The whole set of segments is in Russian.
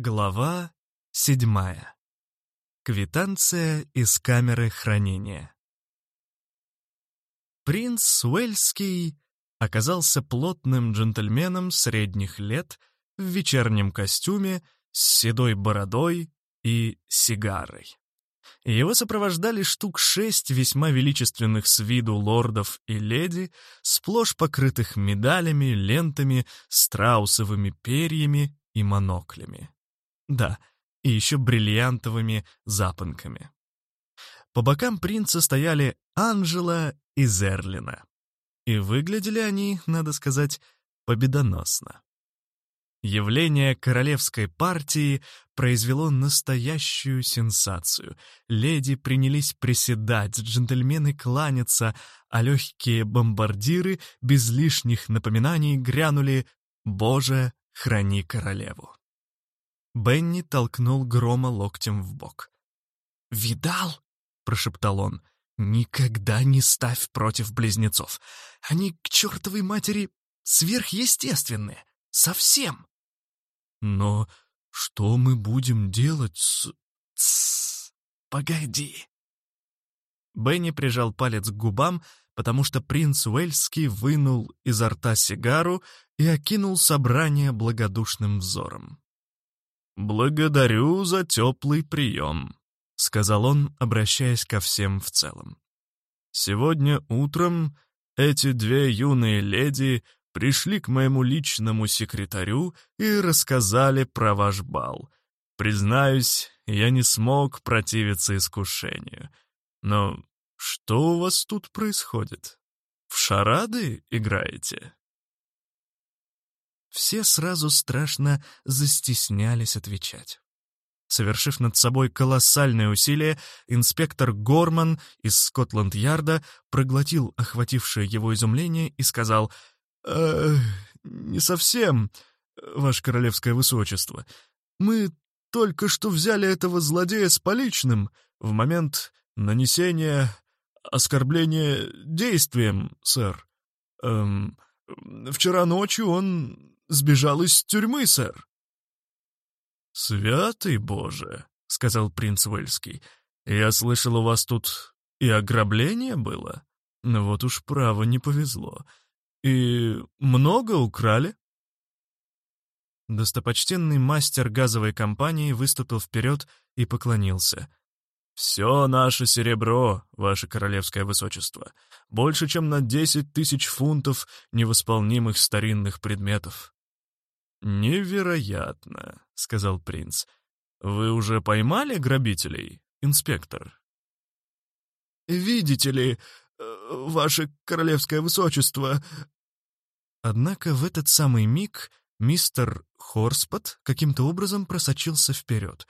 Глава седьмая. Квитанция из камеры хранения. Принц Уэльский оказался плотным джентльменом средних лет в вечернем костюме с седой бородой и сигарой. Его сопровождали штук шесть весьма величественных с виду лордов и леди, сплошь покрытых медалями, лентами, страусовыми перьями и моноклями. Да, и еще бриллиантовыми запонками. По бокам принца стояли Анжела и Зерлина. И выглядели они, надо сказать, победоносно. Явление королевской партии произвело настоящую сенсацию. Леди принялись приседать, джентльмены кланяться, а легкие бомбардиры без лишних напоминаний грянули «Боже, храни королеву». Бенни толкнул Грома локтем в бок. «Видал?» — прошептал он. «Никогда не ставь против близнецов. Они к чертовой матери сверхъестественные. Совсем!» «Но что мы будем делать с...» «Тссс! Погоди!» Бенни прижал палец к губам, потому что принц Уэльский вынул изо рта сигару и окинул собрание благодушным взором. «Благодарю за теплый прием», — сказал он, обращаясь ко всем в целом. «Сегодня утром эти две юные леди пришли к моему личному секретарю и рассказали про ваш бал. Признаюсь, я не смог противиться искушению. Но что у вас тут происходит? В шарады играете?» Все сразу страшно застеснялись отвечать. Совершив над собой колоссальное усилие, инспектор Горман из Скотланд-Ярда проглотил охватившее его изумление и сказал «Э, «Не совсем, ваше королевское высочество. Мы только что взяли этого злодея с поличным в момент нанесения оскорбления действием, сэр. Эм, вчера ночью он сбежал из тюрьмы, сэр». «Святый Боже», — сказал принц Уэльский, — «я слышал, у вас тут и ограбление было? Ну вот уж право не повезло. И много украли?» Достопочтенный мастер газовой компании выступил вперед и поклонился. «Все наше серебро, ваше королевское высочество. Больше, чем на десять тысяч фунтов невосполнимых старинных предметов. «Невероятно», — сказал принц. «Вы уже поймали грабителей, инспектор?» «Видите ли, э, ваше королевское высочество...» Однако в этот самый миг мистер Хорспот каким-то образом просочился вперед.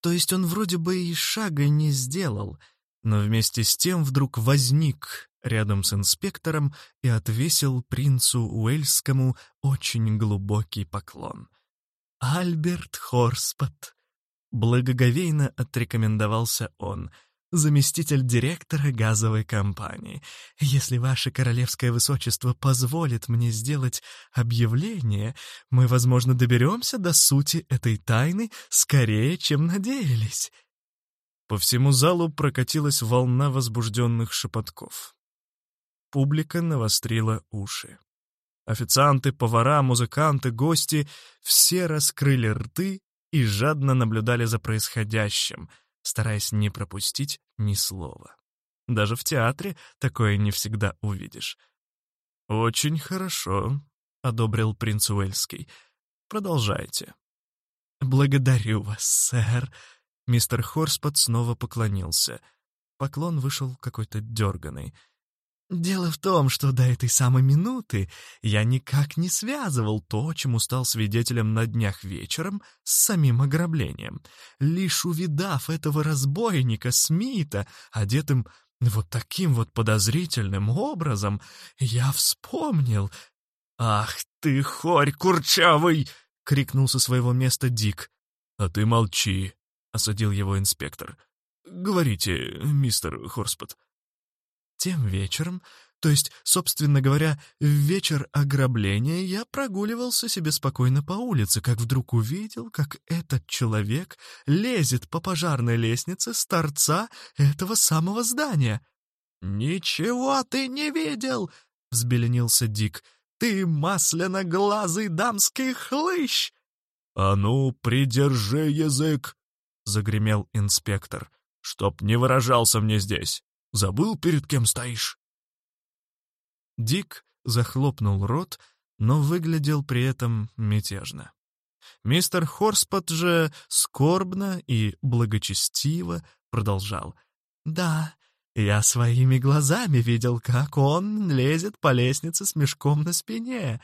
То есть он вроде бы и шага не сделал, но вместе с тем вдруг возник рядом с инспектором и отвесил принцу Уэльскому очень глубокий поклон. «Альберт Хорспот!» Благоговейно отрекомендовался он, заместитель директора газовой компании. «Если ваше королевское высочество позволит мне сделать объявление, мы, возможно, доберемся до сути этой тайны скорее, чем надеялись». По всему залу прокатилась волна возбужденных шепотков. Публика навострила уши. Официанты, повара, музыканты, гости — все раскрыли рты и жадно наблюдали за происходящим, стараясь не пропустить ни слова. Даже в театре такое не всегда увидишь. «Очень хорошо», — одобрил принц Уэльский. «Продолжайте». «Благодарю вас, сэр». Мистер Хорспот снова поклонился. Поклон вышел какой-то дерганый — Дело в том, что до этой самой минуты я никак не связывал то, чему стал свидетелем на днях вечером, с самим ограблением. Лишь увидав этого разбойника Смита, одетым вот таким вот подозрительным образом, я вспомнил... «Ах ты, хорь курчавый!» — крикнул со своего места Дик. «А ты молчи», — осадил его инспектор. «Говорите, мистер Хорспот». Тем вечером То есть, собственно говоря, в вечер ограбления я прогуливался себе спокойно по улице, как вдруг увидел, как этот человек лезет по пожарной лестнице с торца этого самого здания. «Ничего ты не видел!» — взбеленился Дик. «Ты масляно-глазый дамский хлыщ!» «А ну, придержи язык!» — загремел инспектор. «Чтоб не выражался мне здесь. Забыл, перед кем стоишь?» Дик захлопнул рот, но выглядел при этом мятежно. Мистер Хорспот же скорбно и благочестиво продолжал. «Да, я своими глазами видел, как он лезет по лестнице с мешком на спине.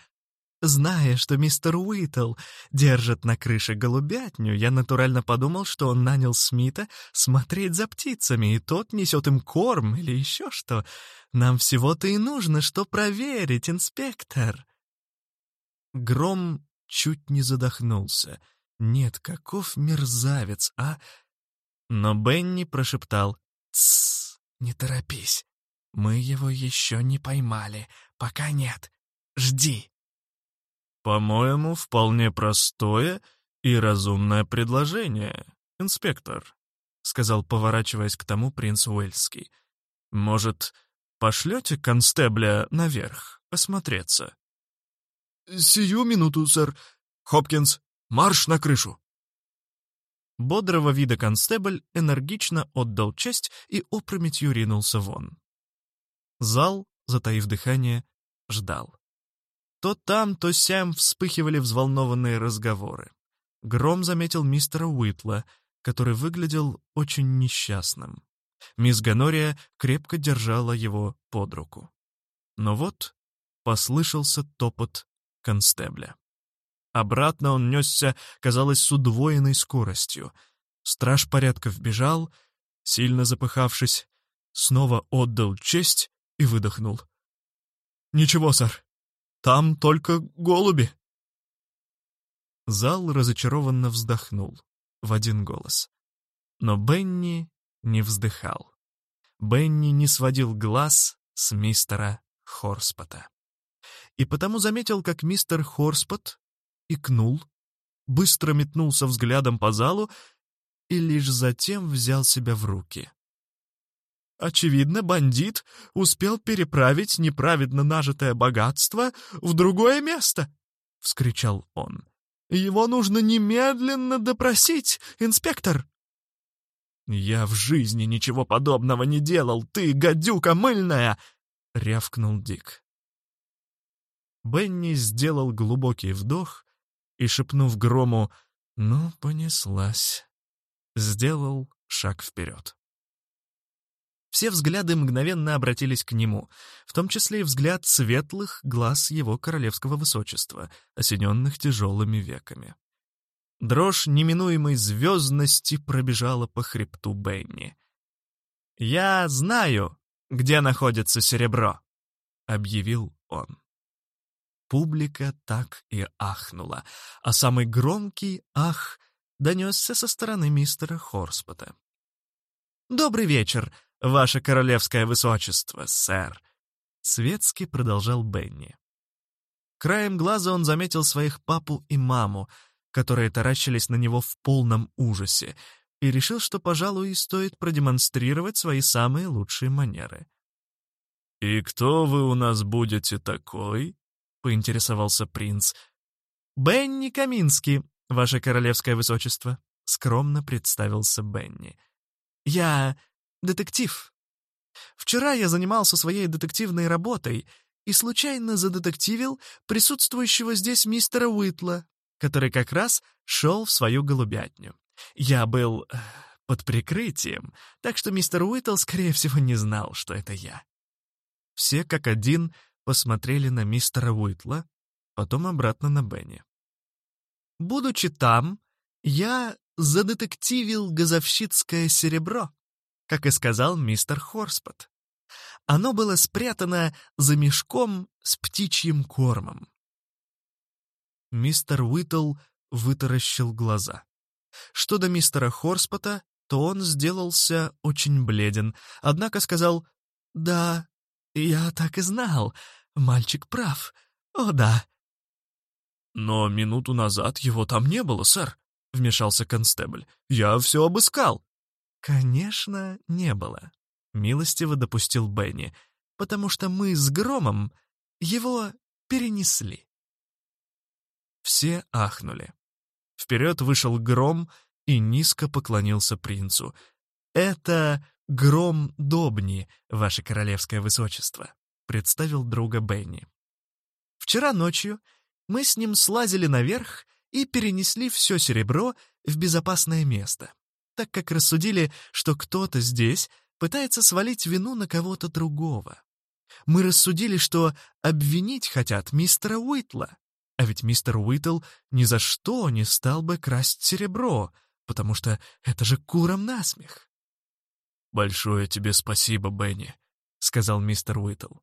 Зная, что мистер Уитл держит на крыше голубятню, я натурально подумал, что он нанял Смита смотреть за птицами, и тот несет им корм или еще что. Нам всего-то и нужно, что проверить, инспектор. Гром чуть не задохнулся. Нет, каков мерзавец, а? Но Бенни прошептал «Тссс, не торопись. Мы его еще не поймали. Пока нет. Жди». «По-моему, вполне простое и разумное предложение, инспектор», сказал, поворачиваясь к тому принц Уэльский. «Может, пошлете констебля наверх осмотреться?» «Сию минуту, сэр. Хопкинс, марш на крышу!» Бодрого вида констебль энергично отдал честь и опрометью ринулся вон. Зал, затаив дыхание, ждал. То там, то сям вспыхивали взволнованные разговоры. Гром заметил мистера Уитла, который выглядел очень несчастным. Мисс Ганория крепко держала его под руку. Но вот послышался топот констебля. Обратно он несся, казалось, с удвоенной скоростью. Страж порядков бежал, сильно запыхавшись, снова отдал честь и выдохнул. «Ничего, сэр, там только голуби!» Зал разочарованно вздохнул в один голос. Но Бенни не вздыхал. Бенни не сводил глаз с мистера Хорспота. И потому заметил, как мистер Хорспот икнул, быстро метнулся взглядом по залу и лишь затем взял себя в руки. Очевидно, бандит успел переправить неправедно нажитое богатство в другое место, — вскричал он. Его нужно немедленно допросить, инспектор. «Я в жизни ничего подобного не делал, ты, гадюка мыльная!» — рявкнул Дик. Бенни сделал глубокий вдох и, шепнув грому «Ну, понеслась», сделал шаг вперед. Все взгляды мгновенно обратились к нему, в том числе и взгляд светлых глаз его королевского высочества, осененных тяжелыми веками. Дрожь неминуемой звездности пробежала по хребту Бенни. «Я знаю, где находится серебро», — объявил он. Публика так и ахнула, а самый громкий «ах» донесся со стороны мистера Хорспота. «Добрый вечер, ваше королевское высочество, сэр», — светски продолжал Бенни. Краем глаза он заметил своих папу и маму, которые таращились на него в полном ужасе, и решил, что, пожалуй, стоит продемонстрировать свои самые лучшие манеры. «И кто вы у нас будете такой?» — поинтересовался принц. «Бенни Каминский, ваше королевское высочество», — скромно представился Бенни. «Я детектив. Вчера я занимался своей детективной работой и случайно задетективил присутствующего здесь мистера Уитла, который как раз шел в свою голубятню. Я был э, под прикрытием, так что мистер Уитл, скорее всего, не знал, что это я. Все как один посмотрели на мистера Уитла, потом обратно на Бенни. Будучи там, я задетективил газовщицкое серебро, как и сказал мистер Хорспот. Оно было спрятано за мешком с птичьим кормом. Мистер Уитл вытаращил глаза. Что до мистера Хорспота, то он сделался очень бледен, однако сказал «Да, Я так и знал. Мальчик прав. О, да. Но минуту назад его там не было, сэр, вмешался констебль. Я все обыскал. Конечно, не было. Милостиво допустил Бенни, потому что мы с Громом его перенесли. Все ахнули. Вперед вышел Гром и низко поклонился принцу. «Это Гром Добни, ваше королевское высочество», — представил друга Бенни. «Вчера ночью мы с ним слазили наверх и перенесли все серебро в безопасное место, так как рассудили, что кто-то здесь пытается свалить вину на кого-то другого. Мы рассудили, что обвинить хотят мистера Уитла, а ведь мистер Уитл ни за что не стал бы красть серебро, потому что это же курам насмех. «Большое тебе спасибо, Бенни», — сказал мистер Уитл.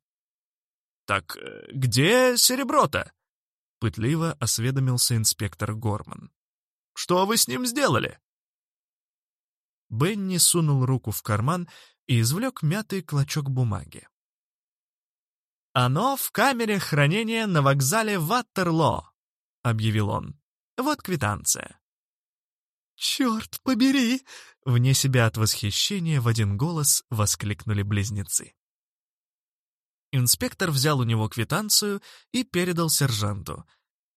«Так э, где серебро-то?» — пытливо осведомился инспектор Горман. «Что вы с ним сделали?» Бенни сунул руку в карман и извлек мятый клочок бумаги. «Оно в камере хранения на вокзале Ваттерло», — объявил он. «Вот квитанция». «Черт побери!» — вне себя от восхищения в один голос воскликнули близнецы. Инспектор взял у него квитанцию и передал сержанту.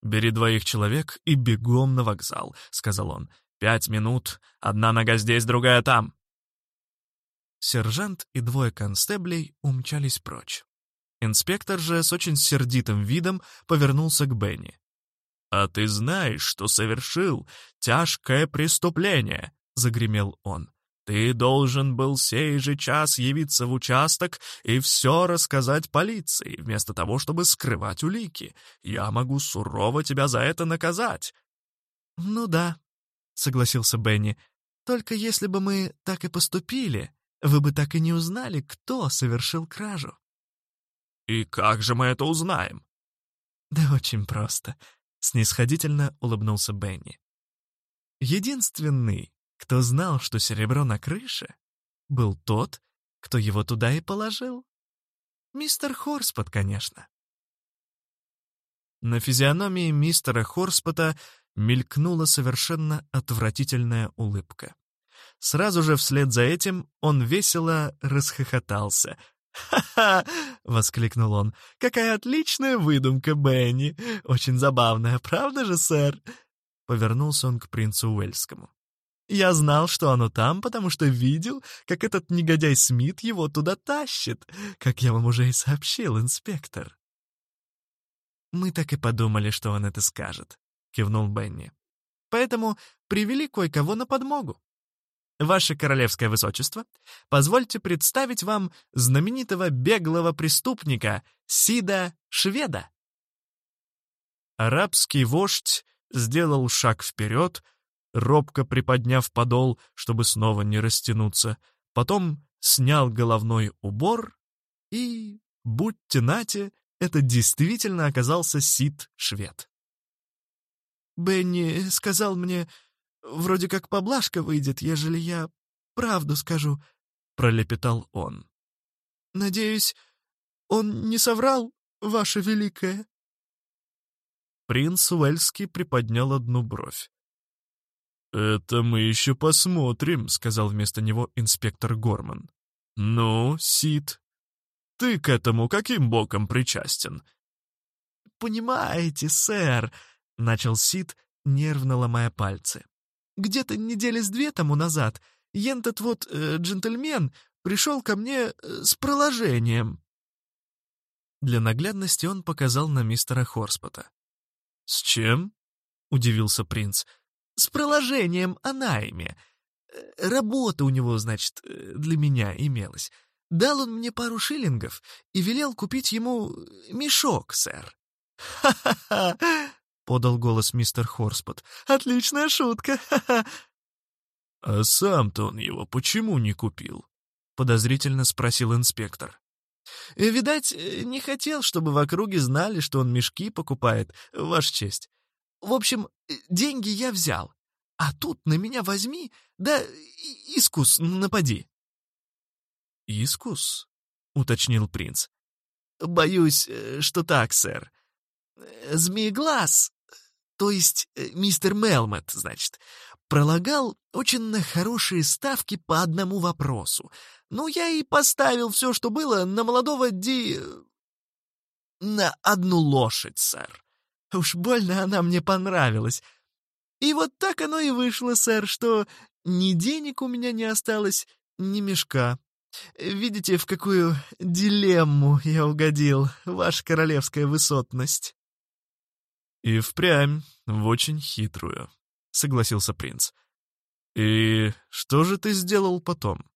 «Бери двоих человек и бегом на вокзал», — сказал он. «Пять минут, одна нога здесь, другая там». Сержант и двое констеблей умчались прочь. Инспектор же с очень сердитым видом повернулся к Бенни. «А ты знаешь, что совершил тяжкое преступление», — загремел он. «Ты должен был сей же час явиться в участок и все рассказать полиции, вместо того, чтобы скрывать улики. Я могу сурово тебя за это наказать». «Ну да», — согласился Бенни. «Только если бы мы так и поступили, вы бы так и не узнали, кто совершил кражу». «И как же мы это узнаем?» «Да очень просто», — снисходительно улыбнулся Бенни. «Единственный, кто знал, что серебро на крыше, был тот, кто его туда и положил. Мистер Хорспот, конечно». На физиономии мистера Хорспота мелькнула совершенно отвратительная улыбка. Сразу же вслед за этим он весело расхохотался — «Ха-ха!» — воскликнул он. «Какая отличная выдумка, Бенни! Очень забавная, правда же, сэр?» Повернулся он к принцу Уэльскому. «Я знал, что оно там, потому что видел, как этот негодяй Смит его туда тащит, как я вам уже и сообщил, инспектор». «Мы так и подумали, что он это скажет», — кивнул Бенни. «Поэтому привели кое-кого на подмогу. Ваше королевское высочество, позвольте представить вам знаменитого беглого преступника Сида Шведа. Арабский вождь сделал шаг вперед, робко приподняв подол, чтобы снова не растянуться, потом снял головной убор и, будьте нате, это действительно оказался Сид Швед. «Бенни сказал мне, Вроде как поблажка выйдет, ежели я правду скажу», — пролепетал он. «Надеюсь, он не соврал, ваше великое?» Принц Уэльский приподнял одну бровь. «Это мы еще посмотрим», — сказал вместо него инспектор Горман. «Ну, Сид, ты к этому каким боком причастен?» «Понимаете, сэр», — начал Сид, нервно ломая пальцы. Где-то недели с две тому назад ентот вот э, джентльмен пришел ко мне э, с проложением». Для наглядности он показал на мистера Хорспота. «С чем?» — удивился принц. «С проложением о найме. Э, работа у него, значит, э, для меня имелась. Дал он мне пару шиллингов и велел купить ему мешок, сэр». «Ха-ха-ха!» Подал голос мистер Хорспот. «Отличная шутка! «А сам-то он его почему не купил?» — подозрительно спросил инспектор. «Э, «Видать, э, не хотел, чтобы в округе знали, что он мешки покупает, ваша честь. В общем, э, деньги я взял, а тут на меня возьми, да искус напади». «Искус?» — уточнил принц. боюсь, что так, сэр. Змееглаз, то есть э, мистер Мелмот, значит, пролагал очень на хорошие ставки по одному вопросу. Ну, я и поставил все, что было, на молодого Ди... на одну лошадь, сэр. Уж больно она мне понравилась. И вот так оно и вышло, сэр, что ни денег у меня не осталось, ни мешка. Видите, в какую дилемму я угодил, ваша королевская высотность?» «И впрямь в очень хитрую», — согласился принц. «И что же ты сделал потом?»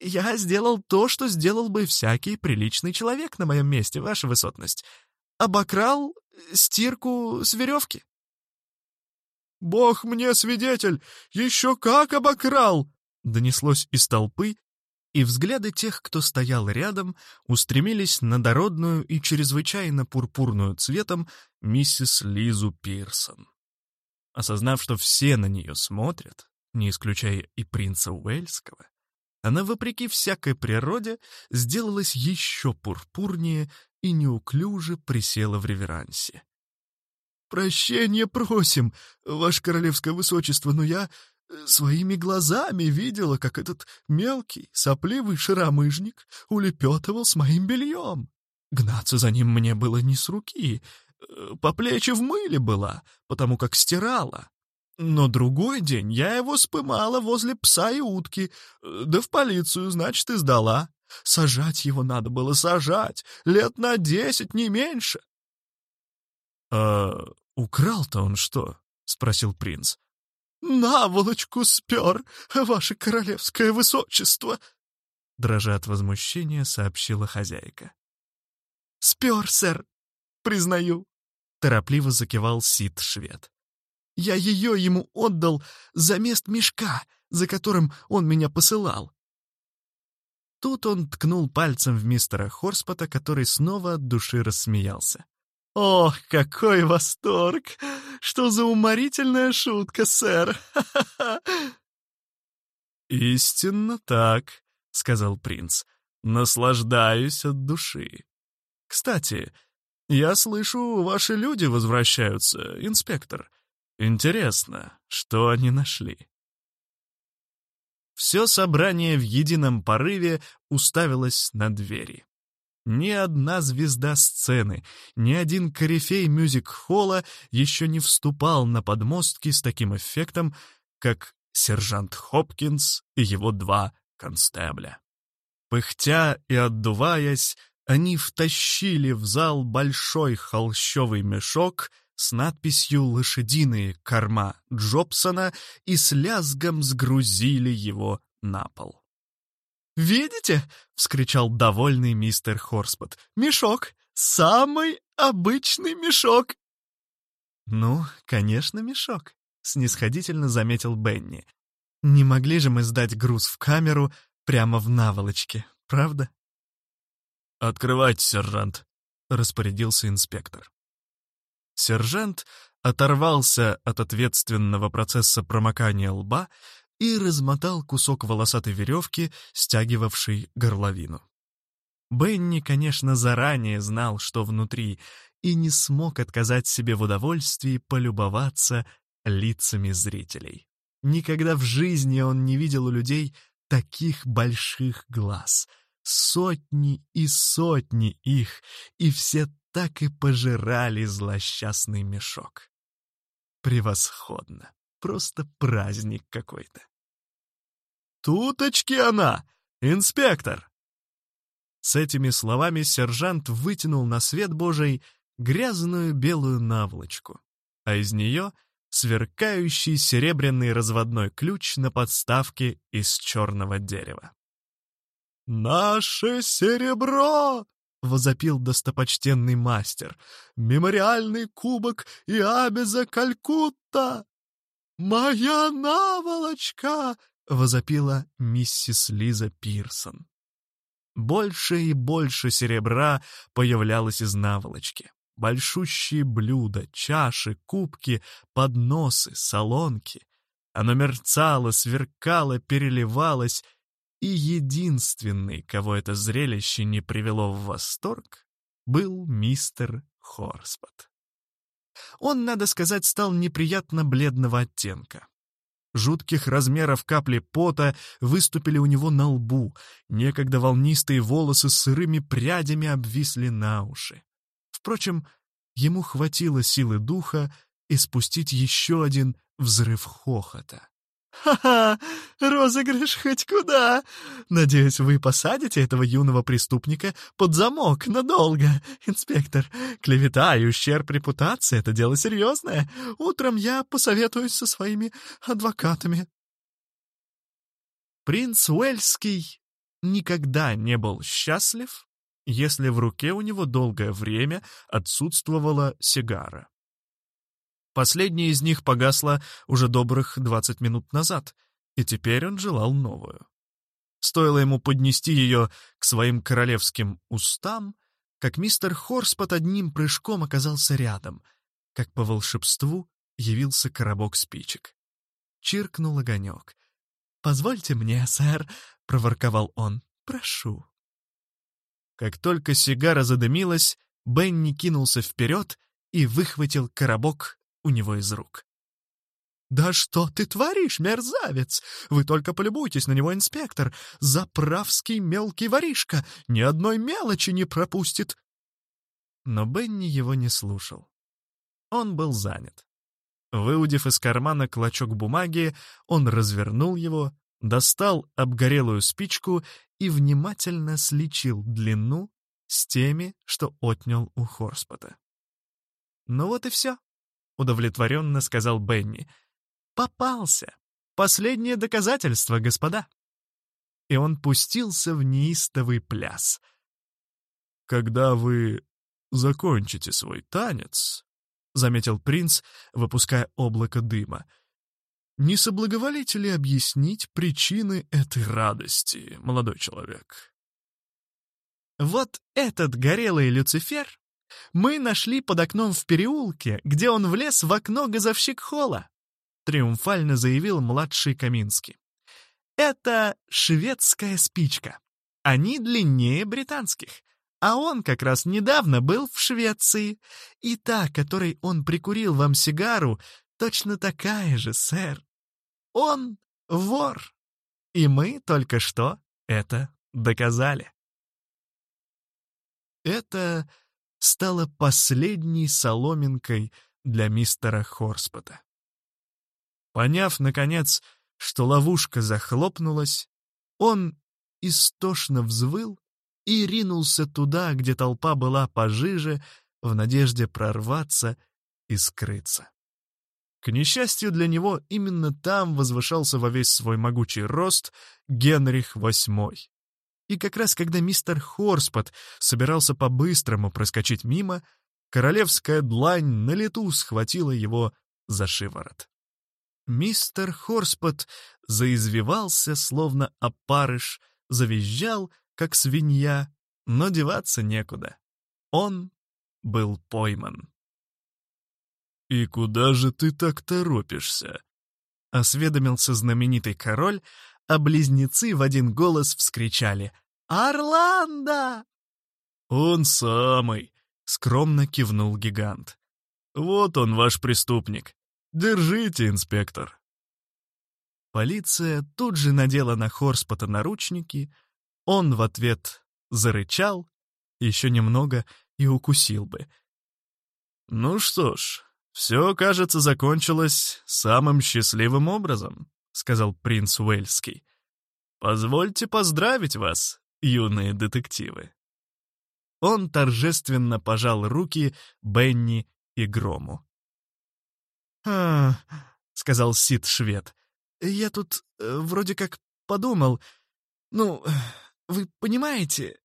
«Я сделал то, что сделал бы всякий приличный человек на моем месте, ваша высотность. Обокрал стирку с веревки». «Бог мне свидетель! Еще как обокрал!» донеслось из толпы, и взгляды тех, кто стоял рядом, устремились на дородную и чрезвычайно пурпурную цветом миссис Лизу Пирсон. Осознав, что все на нее смотрят, не исключая и принца Уэльского, она, вопреки всякой природе, сделалась еще пурпурнее и неуклюже присела в реверансе. «Прощения просим, ваше королевское высочество, но я своими глазами видела, как этот мелкий, сопливый шаромыжник улепетывал с моим бельем. Гнаться за ним мне было не с руки, э, по плечи в мыле была, потому как стирала. Но другой день я его спымала возле пса и утки, э, да в полицию, значит, и сдала. Сажать его надо было сажать, лет на десять, не меньше. — А украл-то он что? — спросил принц. «Наволочку спер, ваше королевское высочество!» Дрожа от возмущения, сообщила хозяйка. «Спер, сэр, признаю», — торопливо закивал Сид-швед. «Я ее ему отдал за мест мешка, за которым он меня посылал». Тут он ткнул пальцем в мистера Хорспота, который снова от души рассмеялся. «Ох, какой восторг! Что за уморительная шутка, сэр! «Истинно так», — сказал принц. «Наслаждаюсь от души. Кстати, я слышу, ваши люди возвращаются, инспектор. Интересно, что они нашли?» Все собрание в едином порыве уставилось на двери. Ни одна звезда сцены, ни один корифей мюзик-холла еще не вступал на подмостки с таким эффектом, как сержант Хопкинс и его два констебля. Пыхтя и отдуваясь, они втащили в зал большой холщовый мешок с надписью «Лошадиные корма Джобсона» и с лязгом сгрузили его на пол. «Видите?» — вскричал довольный мистер Хорспот. «Мешок! Самый обычный мешок!» «Ну, конечно, мешок», — снисходительно заметил Бенни. «Не могли же мы сдать груз в камеру прямо в наволочке, правда?» «Открывайте, сержант», — распорядился инспектор. Сержант оторвался от ответственного процесса промокания лба и размотал кусок волосатой веревки, стягивавшей горловину. Бенни, конечно, заранее знал, что внутри, и не смог отказать себе в удовольствии полюбоваться лицами зрителей. Никогда в жизни он не видел у людей таких больших глаз. Сотни и сотни их, и все так и пожирали злосчастный мешок. Превосходно. Просто праздник какой-то. «Туточки она! Инспектор!» С этими словами сержант вытянул на свет Божий грязную белую наволочку, а из нее сверкающий серебряный разводной ключ на подставке из черного дерева. «Наше серебро!» — возопил достопочтенный мастер. «Мемориальный кубок и Абеза Калькутта!» «Моя наволочка!» — возопила миссис Лиза Пирсон. Больше и больше серебра появлялось из наволочки. Большущие блюда, чаши, кубки, подносы, солонки. Оно мерцало, сверкало, переливалось, И единственный, кого это зрелище не привело в восторг, был мистер Хорспот. Он, надо сказать, стал неприятно бледного оттенка. Жутких размеров капли пота выступили у него на лбу, некогда волнистые волосы сырыми прядями обвисли на уши. Впрочем, ему хватило силы духа испустить еще один взрыв хохота. «Ха-ха! Розыгрыш хоть куда! Надеюсь, вы посадите этого юного преступника под замок надолго, инспектор. Клевета и ущерб репутации — это дело серьезное. Утром я посоветуюсь со своими адвокатами». Принц Уэльский никогда не был счастлив, если в руке у него долгое время отсутствовала сигара. Последняя из них погасла уже добрых 20 минут назад, и теперь он желал новую. Стоило ему поднести ее к своим королевским устам, как мистер Хорс под одним прыжком оказался рядом, как по волшебству явился коробок спичек. Чиркнул огонек. «Позвольте мне, сэр», — проворковал он, — «прошу». Как только сигара задымилась, Бенни кинулся вперед и выхватил коробок у него из рук. «Да что ты творишь, мерзавец? Вы только полюбуйтесь на него, инспектор! Заправский мелкий воришка! Ни одной мелочи не пропустит!» Но Бенни его не слушал. Он был занят. Выудив из кармана клочок бумаги, он развернул его, достал обгорелую спичку и внимательно сличил длину с теми, что отнял у Хорспота. Ну вот и все. — удовлетворенно сказал Бенни. «Попался! Последнее доказательство, господа!» И он пустился в неистовый пляс. «Когда вы закончите свой танец», — заметил принц, выпуская облако дыма, «не соблаговолите ли объяснить причины этой радости, молодой человек?» «Вот этот горелый Люцифер мы нашли под окном в переулке, где он влез в окно газовщик-холла», — триумфально заявил младший Каминский. «Это шведская спичка. Они длиннее британских. А он как раз недавно был в Швеции. И та, которой он прикурил вам сигару, точно такая же, сэр. Он вор. И мы только что это доказали». Это стала последней соломинкой для мистера Хорспота. Поняв, наконец, что ловушка захлопнулась, он истошно взвыл и ринулся туда, где толпа была пожиже, в надежде прорваться и скрыться. К несчастью для него, именно там возвышался во весь свой могучий рост Генрих VIII, и как раз когда мистер Хорспот собирался по-быстрому проскочить мимо, королевская длань на лету схватила его за шиворот. Мистер Хорспот заизвивался, словно опарыш, завизжал, как свинья, но деваться некуда. Он был пойман. «И куда же ты так торопишься?» — осведомился знаменитый король, а близнецы в один голос вскричали «Орландо!» «Он самый!» — скромно кивнул гигант. «Вот он, ваш преступник. Держите, инспектор». Полиция тут же надела на Хорспота наручники, он в ответ зарычал, еще немного и укусил бы. «Ну что ж, все, кажется, закончилось самым счастливым образом», — сказал принц Уэльский. «Позвольте поздравить вас, юные детективы». Он торжественно пожал руки Бенни и Грому. «А, — сказал Сид-швед, — я тут э, вроде как подумал. Ну, вы понимаете?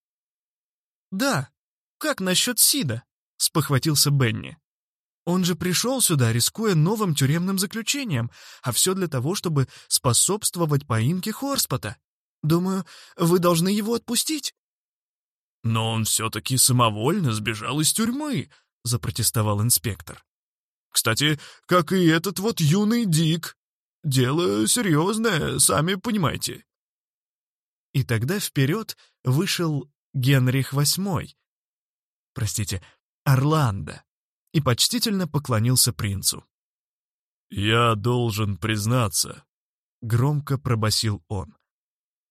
Да, как насчет Сида? — спохватился Бенни. Он же пришел сюда, рискуя новым тюремным заключением, а все для того, чтобы способствовать поимке Хорспота. Думаю, вы должны его отпустить». «Но он все-таки самовольно сбежал из тюрьмы», — запротестовал инспектор. «Кстати, как и этот вот юный Дик. Дело серьезное, сами понимаете». И тогда вперед вышел Генрих VIII, простите, Орландо, и почтительно поклонился принцу. «Я должен признаться», — громко пробасил он.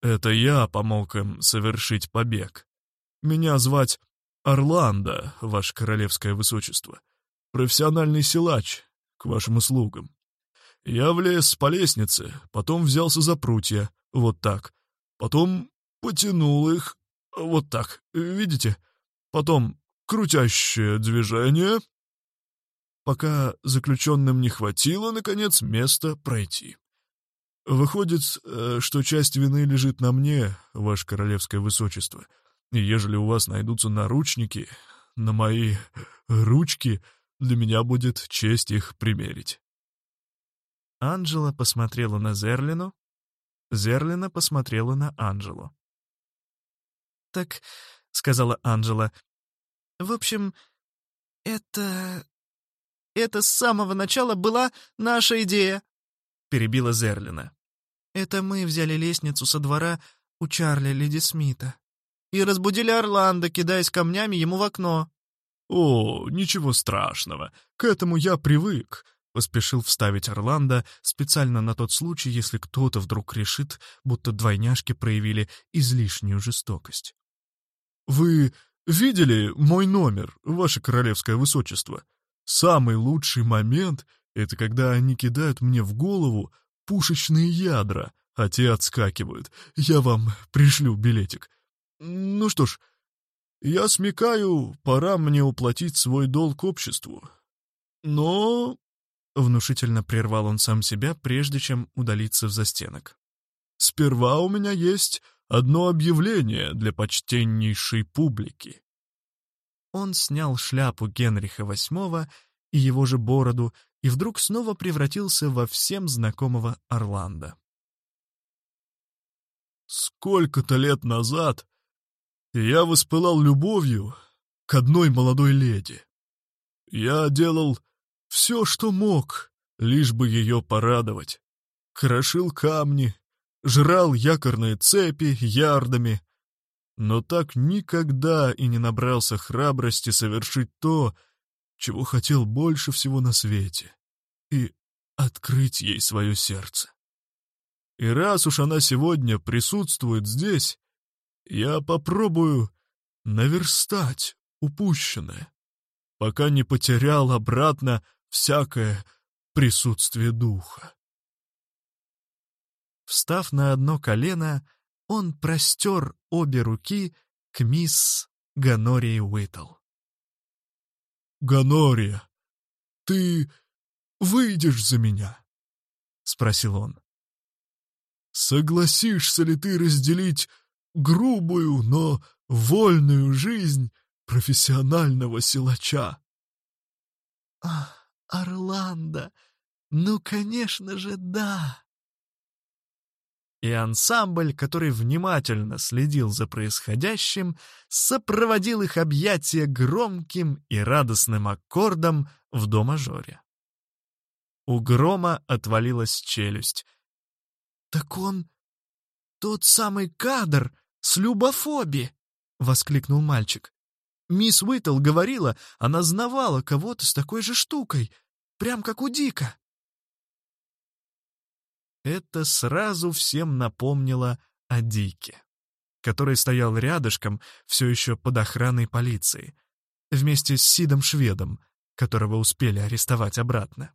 «Это я помог им совершить побег. Меня звать Орландо, ваше королевское высочество. Профессиональный силач, к вашим услугам. Я влез по лестнице, потом взялся за прутья, вот так. Потом потянул их, вот так, видите? Потом крутящее движение, пока заключенным не хватило, наконец, места пройти. Выходит, э, что часть вины лежит на мне, ваше королевское высочество, и ежели у вас найдутся наручники, на мои ручки, для меня будет честь их примерить. Анжела посмотрела на Зерлину, Зерлина посмотрела на Анжелу. «Так», — сказала Анжела, — «в общем, это... это с самого начала была наша идея», — перебила Зерлина. «Это мы взяли лестницу со двора у Чарли Леди Смита и разбудили Орландо, кидаясь камнями ему в окно». «О, ничего страшного, к этому я привык», — поспешил вставить Орландо специально на тот случай, если кто-то вдруг решит, будто двойняшки проявили излишнюю жестокость. «Вы видели мой номер, ваше королевское высочество? Самый лучший момент — это когда они кидают мне в голову пушечные ядра, а те отскакивают. Я вам пришлю билетик. Ну что ж, я смекаю, пора мне уплатить свой долг обществу. Но...» Внушительно прервал он сам себя, прежде чем удалиться в застенок. «Сперва у меня есть одно объявление для почтеннейшей публики. Он снял шляпу Генриха VIII и его же бороду и вдруг снова превратился во всем знакомого Орландо. Сколько-то лет назад я воспылал любовью к одной молодой леди. Я делал все, что мог, лишь бы ее порадовать. Крошил камни, жрал якорные цепи ярдами, но так никогда и не набрался храбрости совершить то, чего хотел больше всего на свете, и открыть ей свое сердце. И раз уж она сегодня присутствует здесь, я попробую наверстать упущенное, пока не потерял обратно всякое присутствие духа. Встав на одно колено, он простер обе руки к мисс Ганории Уитл. «Ганория, ты выйдешь за меня?» — спросил он. «Согласишься ли ты разделить грубую, но вольную жизнь профессионального силача?» «Ах, Орландо, ну, конечно же, да!» И ансамбль, который внимательно следил за происходящим, сопроводил их объятия громким и радостным аккордом в до-мажоре. У грома отвалилась челюсть. «Так он тот самый кадр с любофоби!» — воскликнул мальчик. «Мисс Уитл говорила, она знавала кого-то с такой же штукой, прям как у Дика». Это сразу всем напомнило о Дике, который стоял рядышком все еще под охраной полиции, вместе с Сидом Шведом, которого успели арестовать обратно.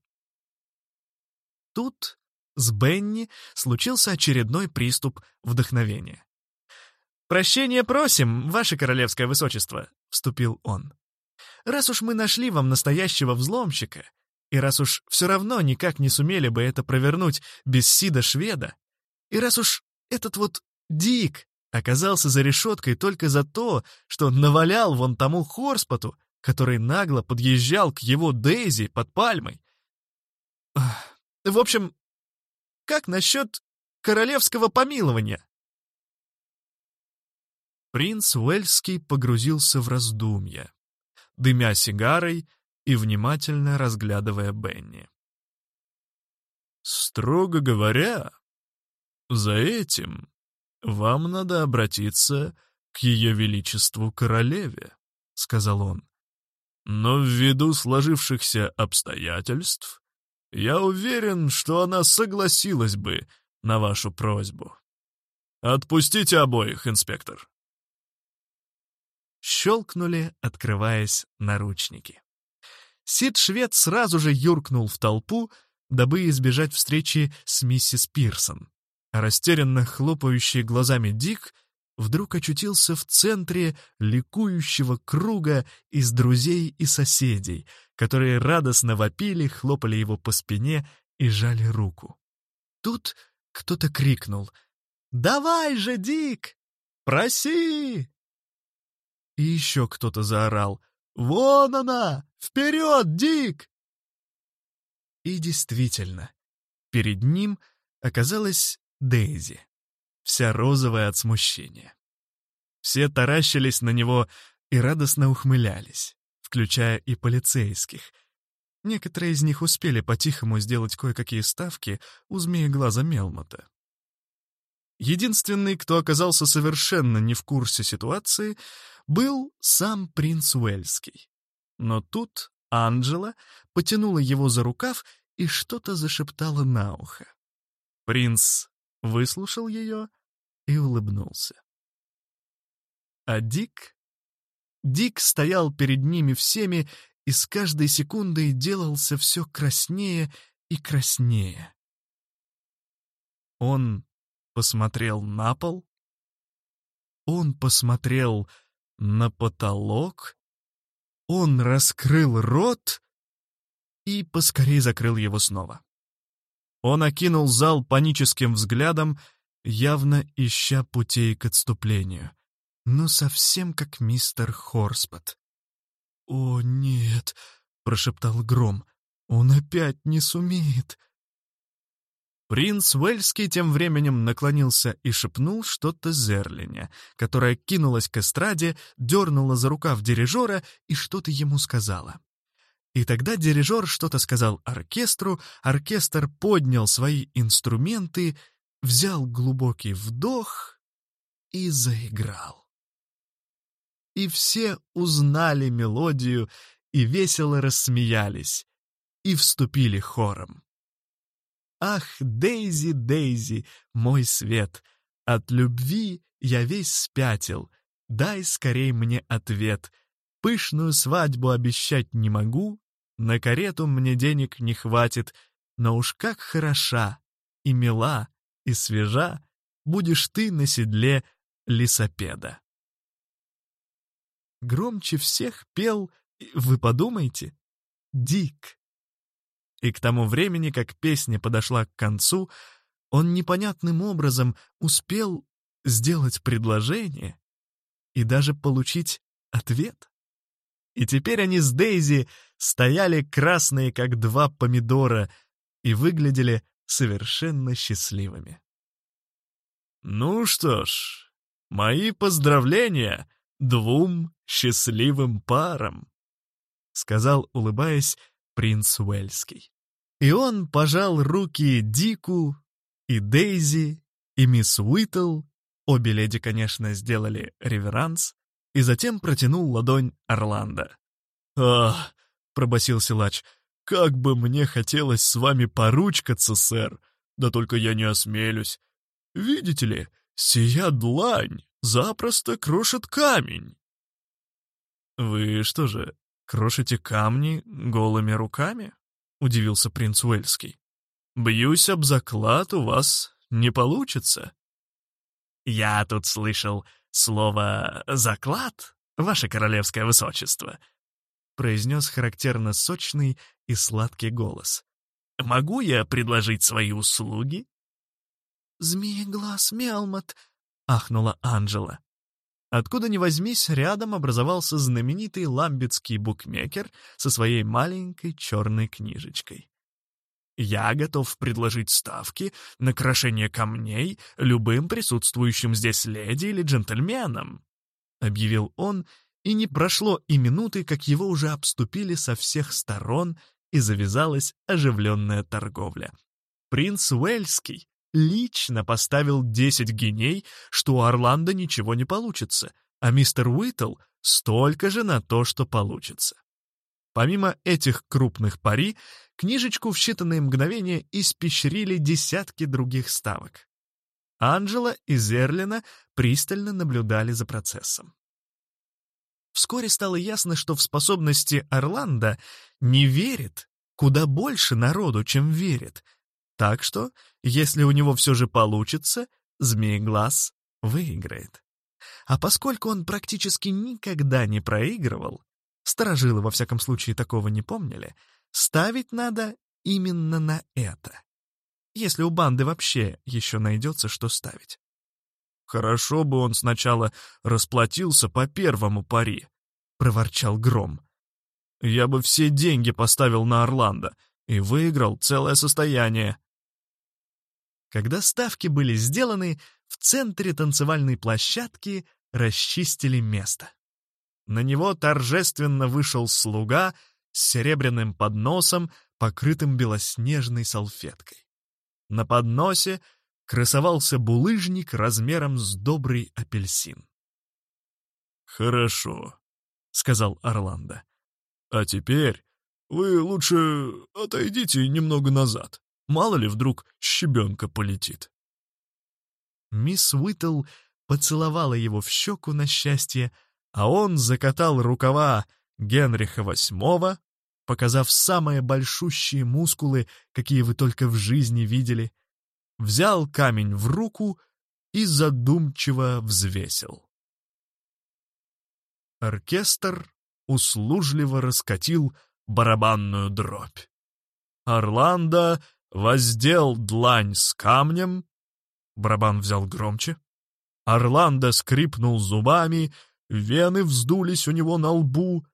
Тут с Бенни случился очередной приступ вдохновения. «Прощения просим, ваше королевское высочество», — вступил он. «Раз уж мы нашли вам настоящего взломщика, и раз уж все равно никак не сумели бы это провернуть без Сида-шведа, и раз уж этот вот Дик оказался за решеткой только за то, что навалял вон тому Хорспоту, который нагло подъезжал к его Дейзи под пальмой. В общем, как насчет королевского помилования? Принц Уэльский погрузился в раздумья, дымя сигарой и внимательно разглядывая Бенни. «Строго говоря, за этим вам надо обратиться к ее величеству королеве», — сказал он. «Но ввиду сложившихся обстоятельств, я уверен, что она согласилась бы на вашу просьбу. Отпустите обоих, инспектор». Щелкнули, открываясь наручники. Сид-швед сразу же юркнул в толпу, дабы избежать встречи с миссис Пирсон. растерянно хлопающий глазами Дик вдруг очутился в центре ликующего круга из друзей и соседей, которые радостно вопили, хлопали его по спине и жали руку. Тут кто-то крикнул «Давай же, Дик! Проси!» И еще кто-то заорал «Вон она! Вперед, Дик!» И действительно, перед ним оказалась Дейзи, вся розовая от смущения. Все таращились на него и радостно ухмылялись, включая и полицейских. Некоторые из них успели по-тихому сделать кое-какие ставки у змея-глаза Мелмота. Единственный, кто оказался совершенно не в курсе ситуации, был сам принц Уэльский. Но тут Анджела потянула его за рукав и что-то зашептала на ухо. Принц выслушал ее и улыбнулся. А Дик? Дик стоял перед ними всеми и с каждой секундой делался все краснее и краснее. Он посмотрел на пол, он посмотрел на потолок, он раскрыл рот и поскорее закрыл его снова. Он окинул зал паническим взглядом, явно ища путей к отступлению. Ну, совсем как мистер Хорспот. «О, нет!» — прошептал Гром. «Он опять не сумеет!» Принц Уэльский тем временем наклонился и шепнул что-то Зерлине, которая кинулась к эстраде, дернула за рукав дирижера и что-то ему сказала. И тогда дирижер что-то сказал оркестру, оркестр поднял свои инструменты, взял глубокий вдох и заиграл. И все узнали мелодию и весело рассмеялись, и вступили хором. Ах, Дейзи, Дейзи, мой свет, от любви я весь спятил, дай скорей мне ответ. Пышную свадьбу обещать не могу, на карету мне денег не хватит, но уж как хороша и мила и свежа будешь ты на седле лисопеда. Громче всех пел, вы подумайте, Дик. И к тому времени, как песня подошла к концу, он непонятным образом успел сделать предложение и даже получить ответ. И теперь они с Дейзи стояли красные, как два помидора, и выглядели совершенно счастливыми. «Ну что ж, мои поздравления двум счастливым парам», — сказал, улыбаясь, принц Уэльский. И он пожал руки Дику и Дейзи и мисс Уитл, обе леди, конечно, сделали реверанс, и затем протянул ладонь Орландо. «Ах!» — пробасил силач. «Как бы мне хотелось с вами поручкаться, сэр! Да только я не осмелюсь. Видите ли, сия длань запросто крошит камень!» «Вы что же, крошите камни голыми руками?» Удивился принц Уэльский. «Бьюсь об заклад, у вас не получится». «Я тут слышал слово «заклад», ваше королевское высочество», произнес характерно сочный и сладкий голос. «Могу я предложить свои услуги?» «Змееглаз Мелмот», — ахнула Анжела. Откуда ни возьмись, рядом образовался знаменитый ламбетский букмекер со своей маленькой черной книжечкой. «Я готов предложить ставки на крошение камней любым присутствующим здесь леди или джентльменам», — объявил он, и не прошло и минуты, как его уже обступили со всех сторон, и завязалась оживленная торговля. Принц Уэльский лично поставил 10 геней, что у Орландо ничего не получится, а мистер Уитл столько же на то, что получится. Помимо этих крупных пари, книжечку в считанные мгновения испещрили десятки других ставок. Анджела и Зерлина пристально наблюдали за процессом. Вскоре стало ясно, что в способности Орландо не верит куда больше народу, чем верит. Так что, если у него все же получится, Змееглаз выиграет. А поскольку он практически никогда не проигрывал, сторожилы во всяком случае такого не помнили, ставить надо именно на это. Если у банды вообще еще найдется, что ставить. «Хорошо бы он сначала расплатился по первому пари», — проворчал Гром. «Я бы все деньги поставил на Орландо и выиграл целое состояние». Когда ставки были сделаны, в центре танцевальной площадки расчистили место. На него торжественно вышел слуга с серебряным подносом, покрытым белоснежной салфеткой. На подносе красовался булыжник размером с добрый апельсин. «Хорошо», — сказал Орландо. «А теперь вы лучше отойдите немного назад. Мало ли вдруг щебенка полетит». Мисс Уитл поцеловала его в щеку на счастье, а он закатал рукава Генриха VIII, показав самые большущие мускулы, какие вы только в жизни видели, взял камень в руку и задумчиво взвесил. Оркестр услужливо раскатил барабанную дробь. Орландо воздел длань с камнем, барабан взял громче, Орландо скрипнул зубами, вены вздулись у него на лбу,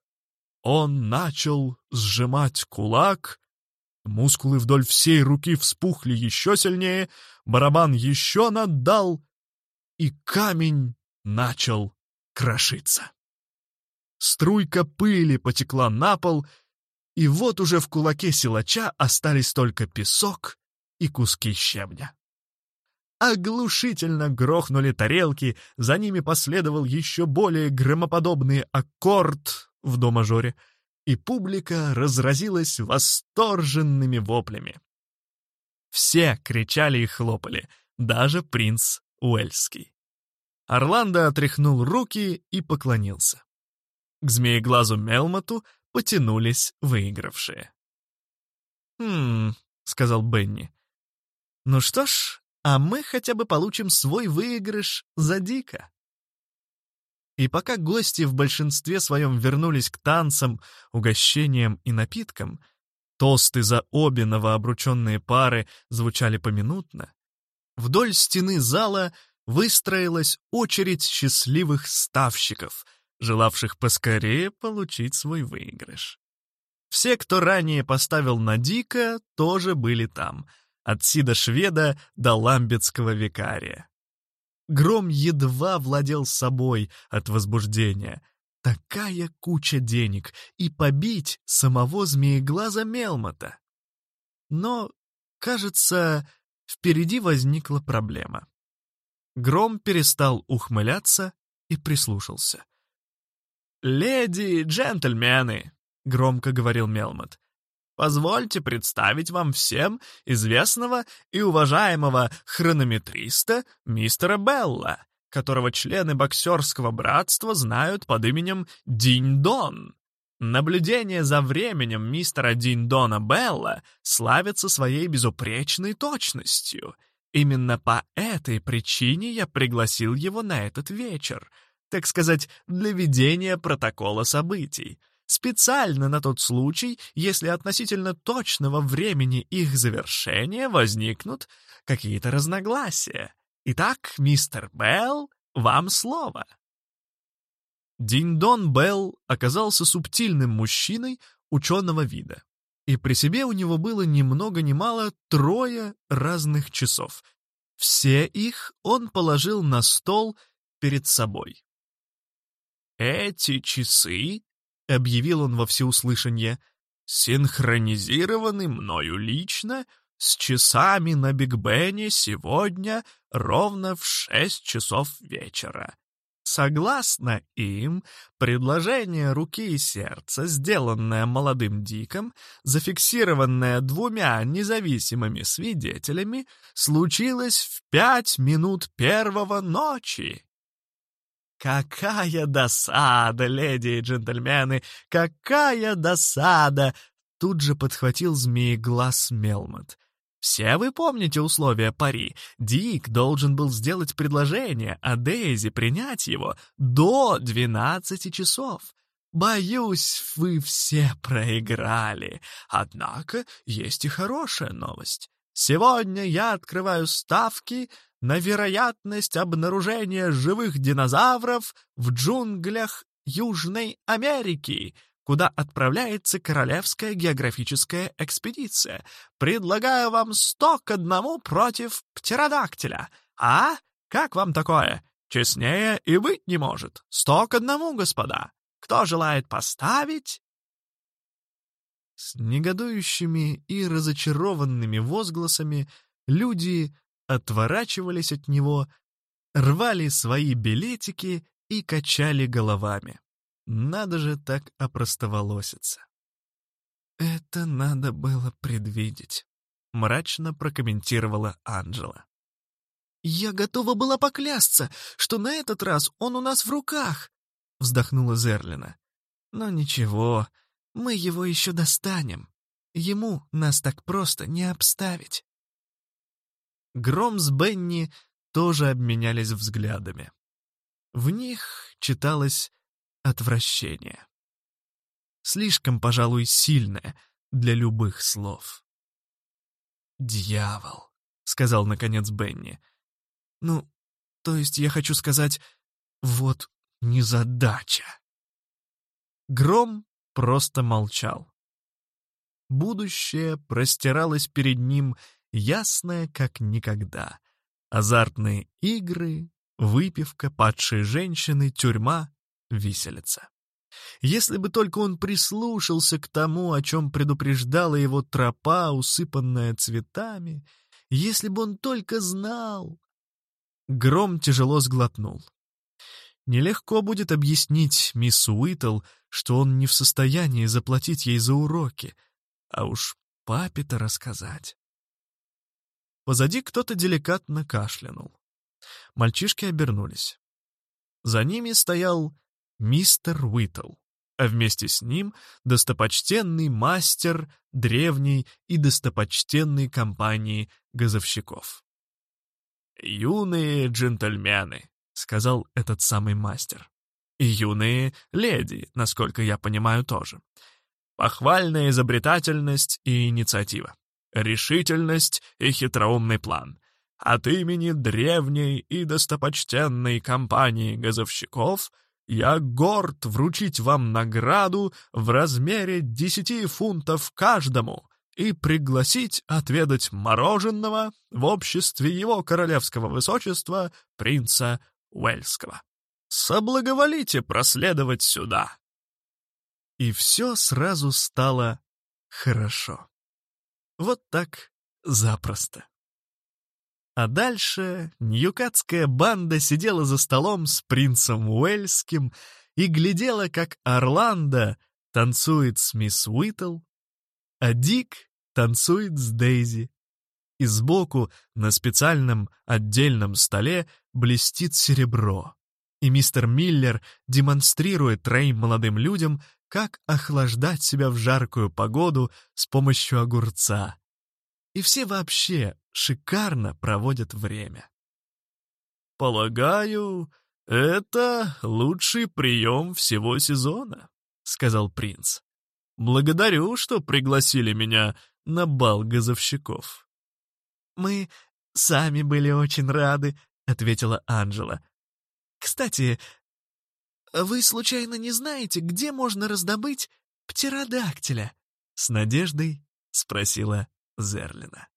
он начал сжимать кулак, мускулы вдоль всей руки вспухли еще сильнее, барабан еще наддал, и камень начал крошиться. Струйка пыли потекла на пол, и вот уже в кулаке силача остались только песок и куски щебня. Оглушительно грохнули тарелки, за ними последовал еще более громоподобный аккорд в до-мажоре, и публика разразилась восторженными воплями. Все кричали и хлопали, даже принц Уэльский. Орландо отряхнул руки и поклонился. К змееглазу Мелмоту потянулись выигравшие. «Хм», — сказал Бенни. «Ну что ж, а мы хотя бы получим свой выигрыш за Дика». И пока гости в большинстве своем вернулись к танцам, угощениям и напиткам, тосты за обе новообрученные пары звучали поминутно, вдоль стены зала выстроилась очередь счастливых ставщиков — желавших поскорее получить свой выигрыш. Все, кто ранее поставил на Дика, тоже были там, от Сида Шведа до Ламбетского викария. Гром едва владел собой от возбуждения. Такая куча денег, и побить самого змееглаза Мелмота. Но, кажется, впереди возникла проблема. Гром перестал ухмыляться и прислушался. «Леди и джентльмены», — громко говорил Мелмот, «позвольте представить вам всем известного и уважаемого хронометриста мистера Белла, которого члены боксерского братства знают под именем Динь-Дон. Наблюдение за временем мистера Динь-Дона Белла славится своей безупречной точностью. Именно по этой причине я пригласил его на этот вечер — так сказать, для ведения протокола событий, специально на тот случай, если относительно точного времени их завершения возникнут какие-то разногласия. Итак, мистер Белл, вам слово. Динь-Дон Белл оказался субтильным мужчиной ученого вида. И при себе у него было ни много ни мало трое разных часов. Все их он положил на стол перед собой. «Эти часы», — объявил он во всеуслышание, — «синхронизированы мною лично с часами на Биг Бене сегодня ровно в шесть часов вечера. Согласно им, предложение руки и сердца, сделанное молодым Диком, зафиксированное двумя независимыми свидетелями, случилось в пять минут первого ночи. «Какая досада, леди и джентльмены, какая досада!» Тут же подхватил змееглаз Мелмот. Все вы помните условия пари. Дик должен был сделать предложение, а Дейзи принять его до 12 часов. Боюсь, вы все проиграли. Однако есть и хорошая новость. Сегодня я открываю ставки на вероятность обнаружения живых динозавров в джунглях Южной Америки — куда отправляется Королевская географическая экспедиция. Предлагаю вам сто к одному против птеродактиля. А? Как вам такое? Честнее и быть не может. Сто к одному, господа. Кто желает поставить?» С негодующими и разочарованными возгласами люди отворачивались от него, рвали свои билетики и качали головами. Надо же так опростоволоситься. «Это надо было предвидеть», — мрачно прокомментировала Анджела. «Я готова была поклясться, что на этот раз он у нас в руках», — вздохнула Зерлина. «Но ничего, мы его еще достанем. Ему нас так просто не обставить». Гром с Бенни тоже обменялись взглядами. В них читалось отвращение. Слишком, пожалуй, сильное для любых слов. «Дьявол», — сказал наконец Бенни. «Ну, то есть я хочу сказать, вот незадача». Гром просто молчал. Будущее простиралось перед ним ясное, как никогда. Азартные игры, выпивка, падшие женщины, тюрьма, виселица. Если бы только он прислушался к тому, о чем предупреждала его тропа, усыпанная цветами, если бы он только знал. Гром тяжело сглотнул. Нелегко будет объяснить мисс Уитл, что он не в состоянии заплатить ей за уроки, а уж папе-то рассказать. Позади кто-то деликатно кашлянул. Мальчишки обернулись. За ними стоял мистер Уитл, а вместе с ним достопочтенный мастер древней и достопочтенной компании газовщиков. «Юные джентльмены», — сказал этот самый мастер. «И юные леди, насколько я понимаю, тоже. Похвальная изобретательность и инициатива. Решительность и хитроумный план. От имени древней и достопочтенной компании газовщиков — я горд вручить вам награду в размере десяти фунтов каждому и пригласить отведать мороженого в обществе его королевского высочества принца Уэльского. Соблаговолите проследовать сюда. И все сразу стало хорошо. Вот так запросто. А дальше ньюкатская банда сидела за столом с принцем Уэльским и глядела, как Орландо танцует с мисс Уитл, а Дик танцует с Дейзи. И сбоку на специальном отдельном столе блестит серебро. И мистер Миллер демонстрирует троим молодым людям, как охлаждать себя в жаркую погоду с помощью огурца. И все вообще шикарно проводят время. «Полагаю, это лучший прием всего сезона», — сказал принц. «Благодарю, что пригласили меня на бал газовщиков». «Мы сами были очень рады», — ответила Анжела. «Кстати, вы случайно не знаете, где можно раздобыть птеродактиля?» — с надеждой спросила Зерлина.